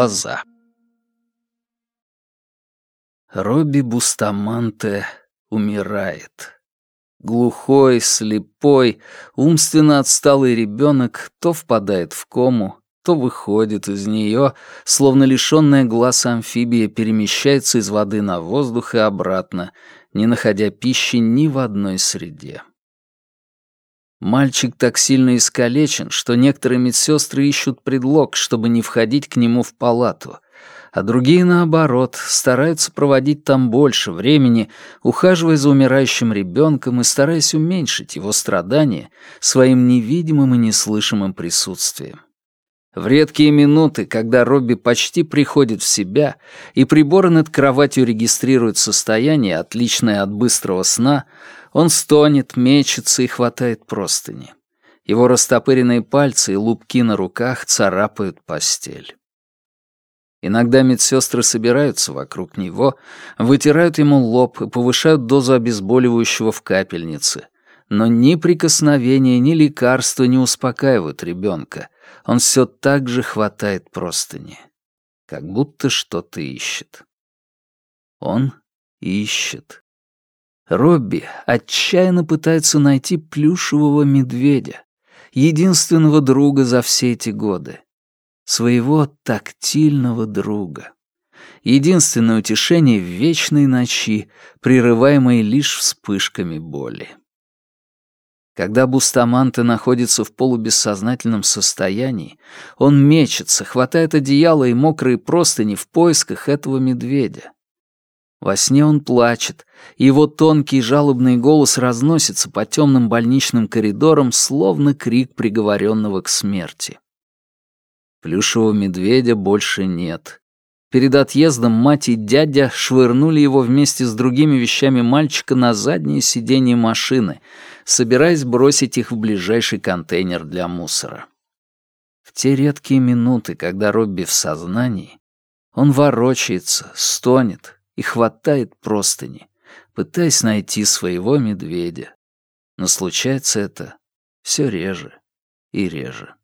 глаза. Робби Бустаманте умирает. Глухой, слепой, умственно отсталый ребенок то впадает в кому, то выходит из нее, словно лишенная глаз амфибия перемещается из воды на воздух и обратно, не находя пищи ни в одной среде. Мальчик так сильно искалечен, что некоторые медсестры ищут предлог, чтобы не входить к нему в палату, а другие, наоборот, стараются проводить там больше времени, ухаживая за умирающим ребенком и стараясь уменьшить его страдания своим невидимым и неслышимым присутствием. В редкие минуты, когда Робби почти приходит в себя, и приборы над кроватью регистрируют состояние, отличное от быстрого сна, он стонет, мечется и хватает простыни. Его растопыренные пальцы и лупки на руках царапают постель. Иногда медсестры собираются вокруг него, вытирают ему лоб и повышают дозу обезболивающего в капельнице. Но ни прикосновения, ни лекарства не успокаивают ребенка. Он все так же хватает простыни. Как будто что-то ищет. Он ищет. Робби отчаянно пытается найти плюшевого медведя, единственного друга за все эти годы. Своего тактильного друга. Единственное утешение в вечной ночи, прерываемой лишь вспышками боли. Когда Бустаманте находится в полубессознательном состоянии, он мечется, хватает одеяло и мокрые простыни в поисках этого медведя. Во сне он плачет, его тонкий жалобный голос разносится по темным больничным коридорам, словно крик приговоренного к смерти. Плюшевого медведя больше нет. Перед отъездом мать и дядя швырнули его вместе с другими вещами мальчика на заднее сиденье машины, собираясь бросить их в ближайший контейнер для мусора. В те редкие минуты, когда Робби в сознании, он ворочается, стонет, и хватает простыни, пытаясь найти своего медведя. Но случается это все реже и реже.